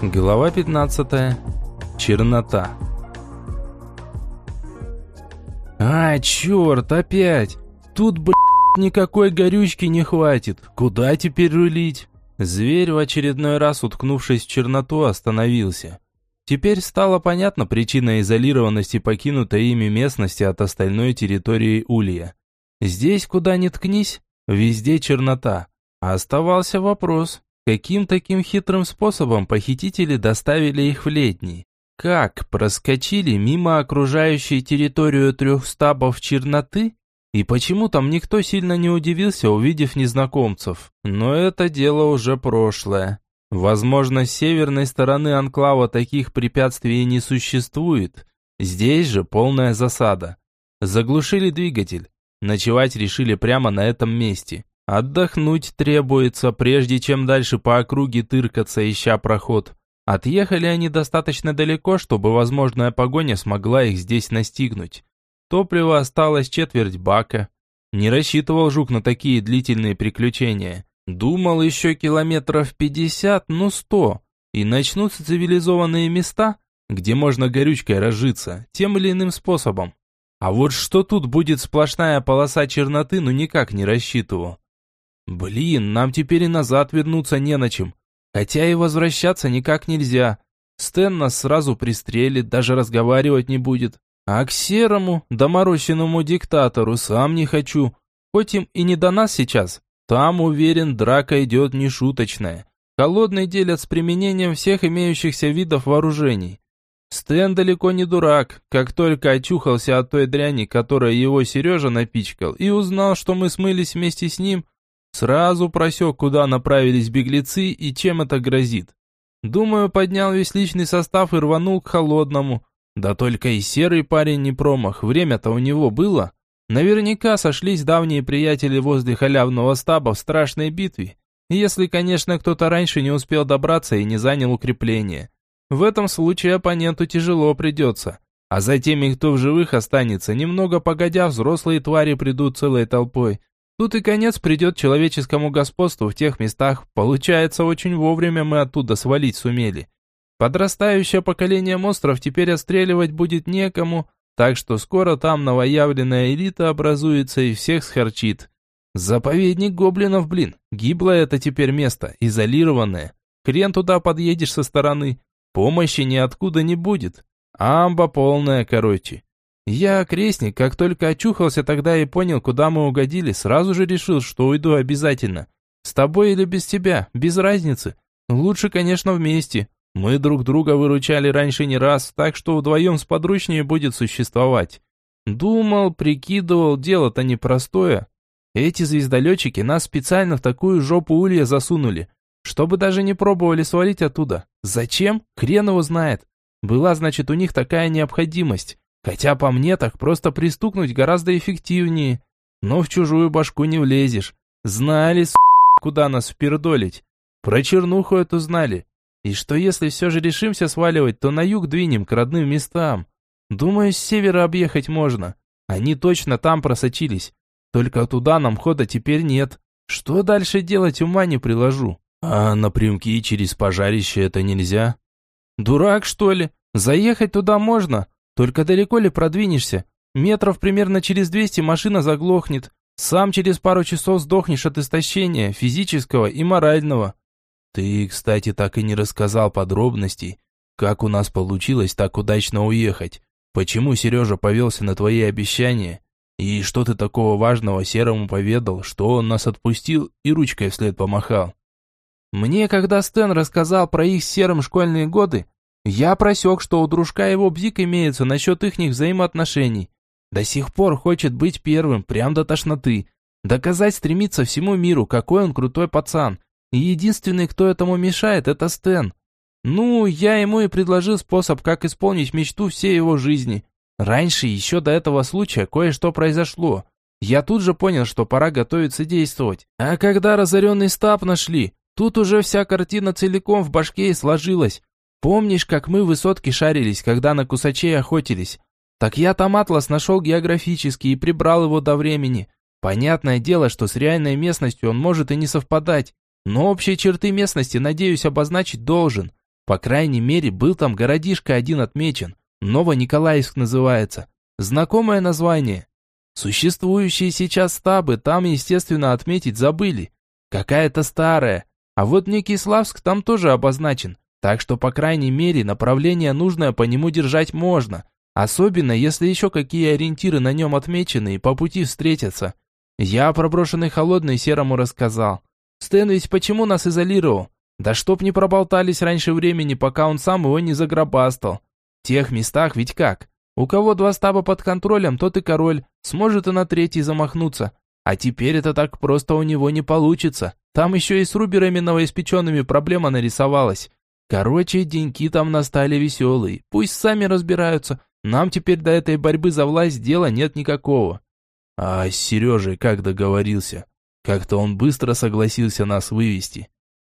Глава 15. Чернота. А, черт, опять! Тут, блядь, никакой горючки не хватит. Куда теперь рулить? Зверь, в очередной раз уткнувшись в черноту, остановился. Теперь стала понятна причина изолированности покинутой ими местности от остальной территории Улья. Здесь, куда ни ткнись, везде чернота. А оставался вопрос, каким таким хитрым способом похитители доставили их в летний? Как проскочили мимо окружающей территорию трех стабов черноты? И почему там никто сильно не удивился, увидев незнакомцев? Но это дело уже прошлое. Возможно, с северной стороны анклава таких препятствий не существует. Здесь же полная засада. Заглушили двигатель. Ночевать решили прямо на этом месте. Отдохнуть требуется, прежде чем дальше по округе тыркаться, ища проход. Отъехали они достаточно далеко, чтобы возможная погоня смогла их здесь настигнуть. Топлива осталось четверть бака. Не рассчитывал Жук на такие длительные приключения. Думал еще километров пятьдесят, ну сто, и начнутся цивилизованные места, где можно горючкой разжиться, тем или иным способом. А вот что тут будет сплошная полоса черноты, ну никак не рассчитывал. Блин, нам теперь и назад вернуться не на чем. Хотя и возвращаться никак нельзя. Стэн нас сразу пристрелит, даже разговаривать не будет. А к серому, доморощенному диктатору сам не хочу. Хоть им и не до нас сейчас. Там, уверен, драка идет нешуточная. Холодный делят с применением всех имеющихся видов вооружений. Стэн далеко не дурак, как только очухался от той дряни, которой его Сережа напичкал, и узнал, что мы смылись вместе с ним, сразу просек, куда направились беглецы и чем это грозит. Думаю, поднял весь личный состав и рванул к холодному. Да только и серый парень не промах, время-то у него было. Наверняка сошлись давние приятели возле халявного стаба в страшной битве, если, конечно, кто-то раньше не успел добраться и не занял укрепление. В этом случае оппоненту тяжело придется. А за теми, кто в живых останется, немного погодя, взрослые твари придут целой толпой. Тут и конец придет человеческому господству в тех местах. Получается, очень вовремя мы оттуда свалить сумели. Подрастающее поколение монстров теперь отстреливать будет некому, так что скоро там новоявленная элита образуется и всех схарчит. Заповедник гоблинов, блин, гиблое это теперь место, изолированное. Хрен туда подъедешь со стороны. Помощи ниоткуда не будет. Амба полная, короче. Я, крестник, как только очухался тогда и понял, куда мы угодили, сразу же решил, что уйду обязательно. С тобой или без тебя, без разницы. Лучше, конечно, вместе. Мы друг друга выручали раньше не раз, так что вдвоем сподручнее будет существовать. Думал, прикидывал, дело-то непростое. Эти звездолетчики нас специально в такую жопу улья засунули, чтобы даже не пробовали свалить оттуда. Зачем? Хрен его знает. Была, значит, у них такая необходимость. Хотя по мне так просто пристукнуть гораздо эффективнее. Но в чужую башку не влезешь. Знали, с***, куда нас впердолить. Про чернуху эту знали. И что если все же решимся сваливать, то на юг двинем к родным местам. Думаю, с севера объехать можно. Они точно там просочились. Только туда нам хода теперь нет. Что дальше делать, ума не приложу. А напрямки через пожарище это нельзя? Дурак, что ли? Заехать туда можно. Только далеко ли продвинешься? Метров примерно через 200 машина заглохнет. Сам через пару часов сдохнешь от истощения, физического и морального. Ты, кстати, так и не рассказал подробностей, как у нас получилось так удачно уехать. Почему Сережа повелся на твои обещания? И что ты такого важного Серому поведал, что он нас отпустил и ручкой вслед помахал? Мне, когда Стэн рассказал про их Серым школьные годы, я просек, что у дружка его бзик имеется насчет ихних взаимоотношений. До сих пор хочет быть первым, прям до тошноты. Доказать стремится всему миру, какой он крутой пацан. И единственный, кто этому мешает, это Стэн. Ну, я ему и предложил способ, как исполнить мечту всей его жизни. Раньше, еще до этого случая, кое-что произошло. Я тут же понял, что пора готовиться действовать. А когда разоренный стаб нашли, Тут уже вся картина целиком в башке и сложилась. Помнишь, как мы в высотке шарились, когда на кусачей охотились? Так я там атлас нашел географический и прибрал его до времени. Понятное дело, что с реальной местностью он может и не совпадать. Но общие черты местности, надеюсь, обозначить должен. По крайней мере, был там городишко один отмечен. Новониколаевск называется. Знакомое название. Существующие сейчас стабы там, естественно, отметить забыли. Какая-то старая. А вот Никиславск там тоже обозначен. Так что, по крайней мере, направление нужное по нему держать можно. Особенно, если еще какие ориентиры на нем отмечены и по пути встретятся. Я про брошенный холодный серому рассказал. Стэн ведь почему нас изолировал? Да чтоб не проболтались раньше времени, пока он сам его не загробастал. В тех местах ведь как? У кого два стаба под контролем, тот и король, сможет и на третий замахнуться. А теперь это так просто у него не получится. Там еще и с руберами новоиспеченными проблема нарисовалась. Короче, деньки там настали веселые. Пусть сами разбираются. Нам теперь до этой борьбы за власть дела нет никакого. А с Сережей как договорился? Как-то он быстро согласился нас вывести.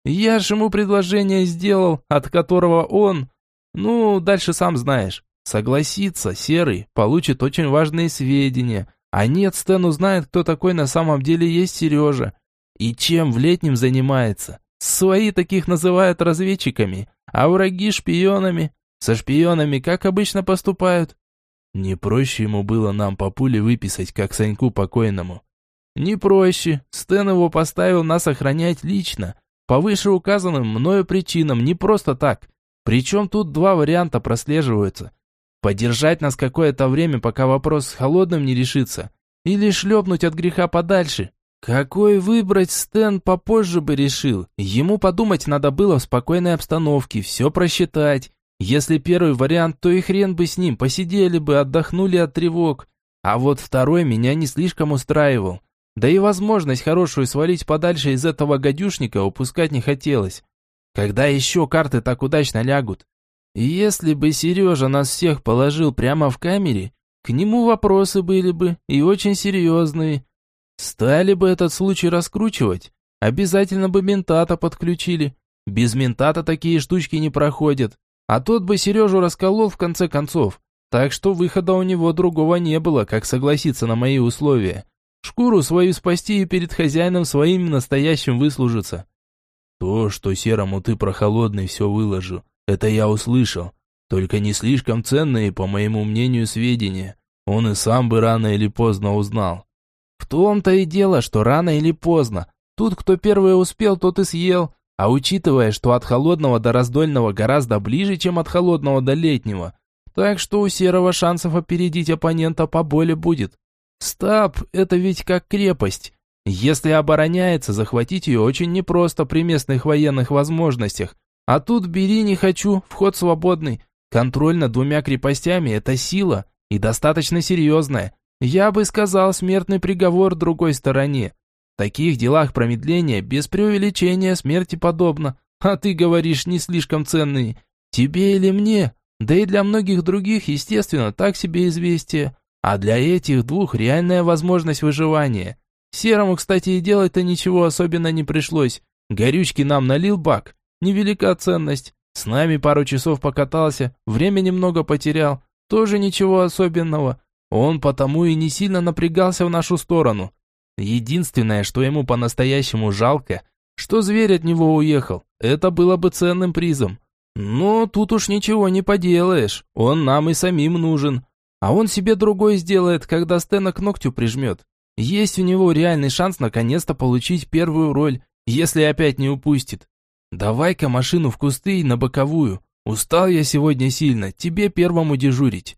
Я же ему предложение сделал, от которого он... Ну, дальше сам знаешь. Согласится, Серый, получит очень важные сведения. А нет, Стэн узнает, кто такой на самом деле есть Сережа. И чем в летнем занимается. Свои таких называют разведчиками, а враги шпионами. Со шпионами как обычно поступают? Не проще ему было нам по пуле выписать, как Саньку покойному. Не проще. Стэн его поставил нас охранять лично, по вышеуказанным мною причинам, не просто так. Причем тут два варианта прослеживаются. Подержать нас какое-то время, пока вопрос с холодным не решится, или шлепнуть от греха подальше, какой выбрать Стэн попозже бы решил. Ему подумать надо было в спокойной обстановке, все просчитать. Если первый вариант, то и хрен бы с ним, посидели бы, отдохнули от тревог. А вот второй меня не слишком устраивал. Да и возможность хорошую свалить подальше из этого гадюшника упускать не хотелось. Когда еще карты так удачно лягут? Если бы Сережа нас всех положил прямо в камере, к нему вопросы были бы, и очень серьезные. Стали бы этот случай раскручивать, обязательно бы ментата подключили. Без ментата такие штучки не проходят. А тот бы Сережу расколол в конце концов. Так что выхода у него другого не было, как согласиться на мои условия. Шкуру свою спасти и перед хозяином своим настоящим выслужиться. То, что серому ты про холодный все выложу, это я услышал. Только не слишком ценные, по моему мнению, сведения. Он и сам бы рано или поздно узнал. В том-то и дело, что рано или поздно. Тут кто первый успел, тот и съел. А учитывая, что от холодного до раздольного гораздо ближе, чем от холодного до летнего, так что у Серого шансов опередить оппонента поболее будет. Стаб – это ведь как крепость. Если обороняется, захватить ее очень непросто при местных военных возможностях. А тут бери не хочу, вход свободный. Контроль над двумя крепостями – это сила, и достаточно серьезная. Я бы сказал, смертный приговор другой стороне. В таких делах промедление без преувеличения смерти подобно. А ты говоришь, не слишком ценные. Тебе или мне? Да и для многих других, естественно, так себе известие. А для этих двух реальная возможность выживания. Серому, кстати, и делать-то ничего особенно не пришлось. Горючки нам налил бак. Невелика ценность. С нами пару часов покатался, время немного потерял. Тоже ничего особенного. Он потому и не сильно напрягался в нашу сторону. Единственное, что ему по-настоящему жалко, что зверь от него уехал. Это было бы ценным призом. Но тут уж ничего не поделаешь. Он нам и самим нужен. А он себе другой сделает, когда Стэна к ногтю прижмет. Есть у него реальный шанс наконец-то получить первую роль, если опять не упустит. Давай-ка машину в кусты и на боковую. Устал я сегодня сильно, тебе первому дежурить.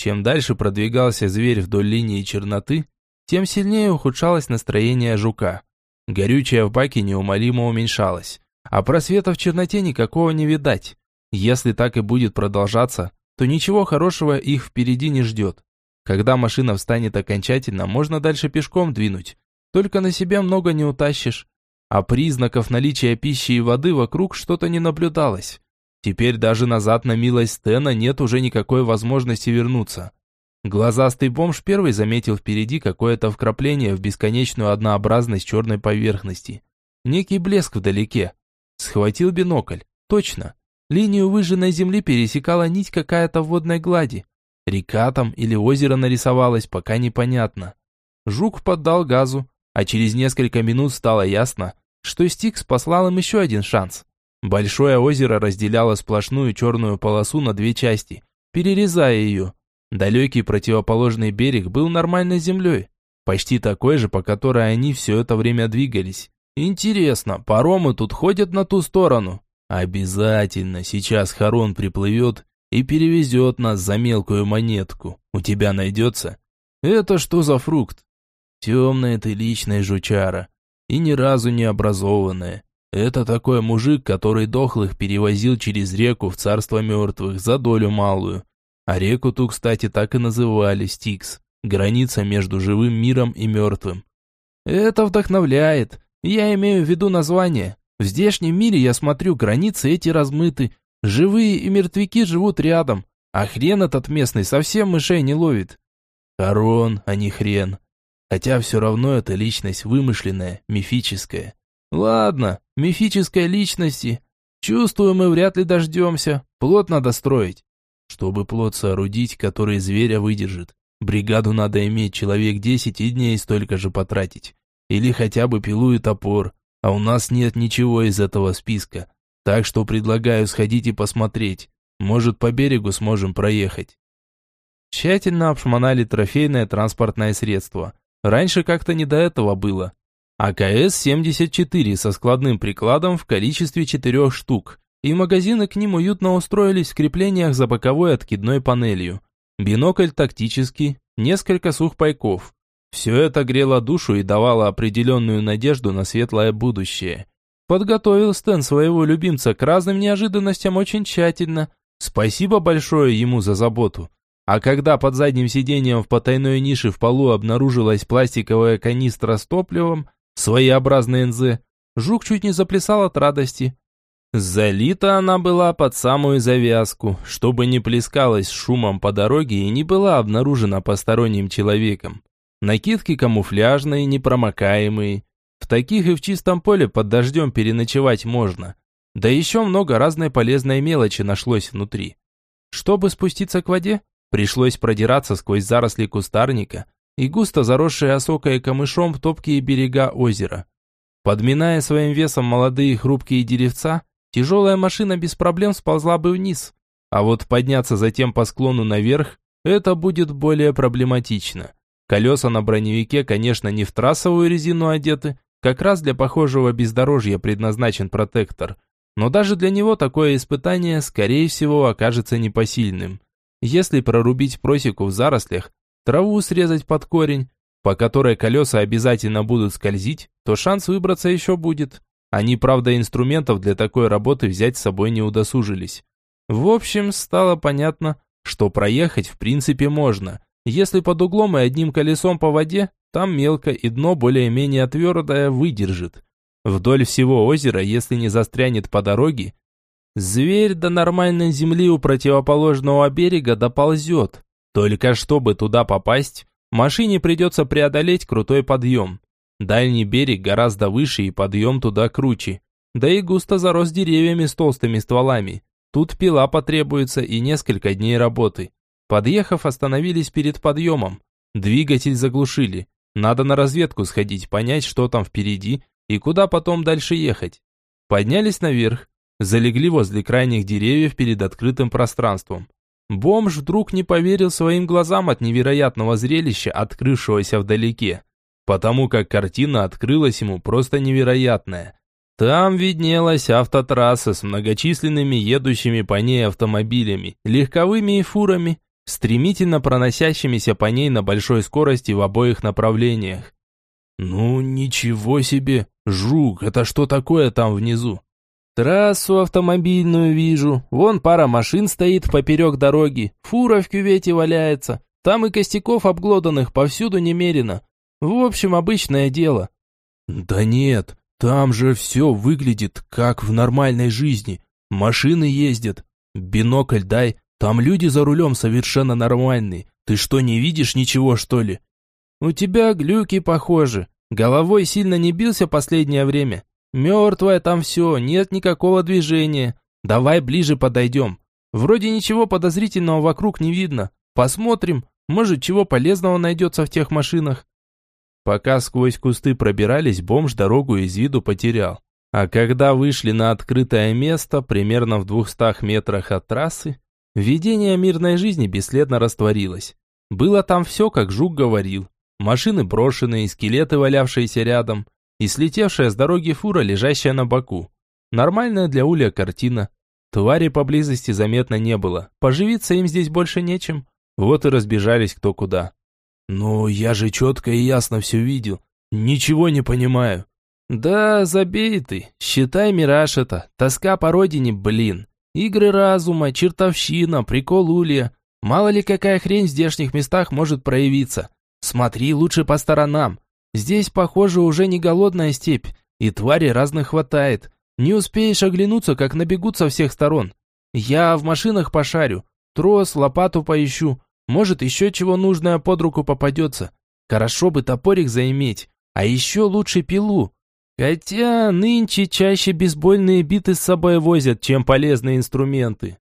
Чем дальше продвигался зверь вдоль линии черноты, тем сильнее ухудшалось настроение жука. Горючее в баке неумолимо уменьшалось, а просвета в черноте никакого не видать. Если так и будет продолжаться, то ничего хорошего их впереди не ждет. Когда машина встанет окончательно, можно дальше пешком двинуть. Только на себя много не утащишь. А признаков наличия пищи и воды вокруг что-то не наблюдалось. Теперь даже назад на милость Стена нет уже никакой возможности вернуться. Глазастый бомж первый заметил впереди какое-то вкрапление в бесконечную однообразность черной поверхности. Некий блеск вдалеке. Схватил бинокль. Точно. Линию выжженной земли пересекала нить какая-то в водной глади. Река там или озеро нарисовалось, пока непонятно. Жук поддал газу, а через несколько минут стало ясно, что Стикс послал им еще один шанс. Большое озеро разделяло сплошную черную полосу на две части, перерезая ее. Далекий противоположный берег был нормальной землей, почти такой же, по которой они все это время двигались. Интересно, паромы тут ходят на ту сторону? Обязательно, сейчас Харон приплывет и перевезет нас за мелкую монетку. У тебя найдется? Это что за фрукт? Темная ты личная жучара. И ни разу не образованная. Это такой мужик, который дохлых перевозил через реку в царство мертвых за долю малую. А реку ту, кстати, так и называли Стикс. Граница между живым миром и мертвым. Это вдохновляет. Я имею в виду название. В здешнем мире, я смотрю, границы эти размыты. Живые и мертвяки живут рядом. А хрен этот местный совсем мышей не ловит. Корон, а не хрен. Хотя все равно это личность вымышленная, мифическая. Ладно, мифической личности. Чувствую, мы вряд ли дождемся. Плод надо строить. Чтобы плод соорудить, который зверя выдержит. Бригаду надо иметь человек десять и дней столько же потратить. Или хотя бы пилу и топор. А у нас нет ничего из этого списка. Так что предлагаю сходить и посмотреть. Может, по берегу сможем проехать. Тщательно обшмонали трофейное транспортное средство. Раньше как-то не до этого было. АКС-74 со складным прикладом в количестве четырех штук, и магазины к ним уютно устроились в креплениях за боковой откидной панелью. Бинокль тактический, несколько сухпайков. Все это грело душу и давало определенную надежду на светлое будущее. Подготовил Стэн своего любимца к разным неожиданностям очень тщательно. Спасибо большое ему за заботу. А когда под задним сиденьем в потайной нише в полу обнаружилась пластиковая канистра с топливом, своеобразный НЗ, жук чуть не заплясал от радости. Залита она была под самую завязку, чтобы не плескалась шумом по дороге и не была обнаружена посторонним человеком. Накидки камуфляжные, непромокаемые. В таких и в чистом поле под дождем переночевать можно. Да еще много разной полезной мелочи нашлось внутри. Чтобы спуститься к воде, пришлось продираться сквозь заросли кустарника, и густо заросшие осокой и камышом топкие берега озера. Подминая своим весом молодые хрупкие деревца, тяжелая машина без проблем сползла бы вниз. А вот подняться затем по склону наверх, это будет более проблематично. Колеса на броневике, конечно, не в трассовую резину одеты, как раз для похожего бездорожья предназначен протектор. Но даже для него такое испытание, скорее всего, окажется непосильным. Если прорубить просеку в зарослях, траву срезать под корень, по которой колеса обязательно будут скользить, то шанс выбраться еще будет. Они, правда, инструментов для такой работы взять с собой не удосужились. В общем, стало понятно, что проехать в принципе можно. Если под углом и одним колесом по воде, там мелко и дно более-менее твердое выдержит. Вдоль всего озера, если не застрянет по дороге, зверь до нормальной земли у противоположного берега доползет. Только чтобы туда попасть, машине придется преодолеть крутой подъем. Дальний берег гораздо выше и подъем туда круче. Да и густо зарос деревьями с толстыми стволами. Тут пила потребуется и несколько дней работы. Подъехав, остановились перед подъемом. Двигатель заглушили. Надо на разведку сходить, понять, что там впереди и куда потом дальше ехать. Поднялись наверх, залегли возле крайних деревьев перед открытым пространством. Бомж вдруг не поверил своим глазам от невероятного зрелища, открывшегося вдалеке, потому как картина открылась ему просто невероятная. Там виднелась автотрасса с многочисленными едущими по ней автомобилями, легковыми и фурами, стремительно проносящимися по ней на большой скорости в обоих направлениях. «Ну, ничего себе! Жук, это что такое там внизу?» Трассу автомобильную вижу. Вон пара машин стоит поперек дороги. Фура в кювете валяется. Там и костяков обглоданных повсюду немерено. В общем, обычное дело. Да нет, там же все выглядит как в нормальной жизни. Машины ездят. Бинокль дай. Там люди за рулем совершенно нормальные. Ты что, не видишь ничего, что ли? У тебя глюки похожи. Головой сильно не бился последнее время. Мертвое там все, нет никакого движения. Давай ближе подойдем. Вроде ничего подозрительного вокруг не видно. Посмотрим, может чего полезного найдется в тех машинах. Пока сквозь кусты пробирались, бомж дорогу из виду потерял. А когда вышли на открытое место, примерно в двухстах метрах от трассы, видение мирной жизни бесследно растворилось. Было там все, как Жук говорил. Машины брошенные, скелеты, валявшиеся рядом, и слетевшая с дороги фура, лежащая на боку. Нормальная для Уля картина. Твари поблизости заметно не было. Поживиться им здесь больше нечем. Вот и разбежались кто куда. «Ну, я же четко и ясно все видел. Ничего не понимаю». «Да, забей ты. Считай мираж это. Тоска по родине, блин. Игры разума, чертовщина, прикол улья. Мало ли какая хрень в здешних местах может проявиться. Смотри лучше по сторонам. Здесь, похоже, уже не голодная степь, и твари разных хватает. Не успеешь оглянуться, как набегут со всех сторон. Я в машинах пошарю, трос, лопату поищу, может, еще чего нужное под руку попадется. Хорошо бы топорик заиметь, а еще лучше пилу. Хотя нынче чаще бейсбольные биты с собой возят, чем полезные инструменты.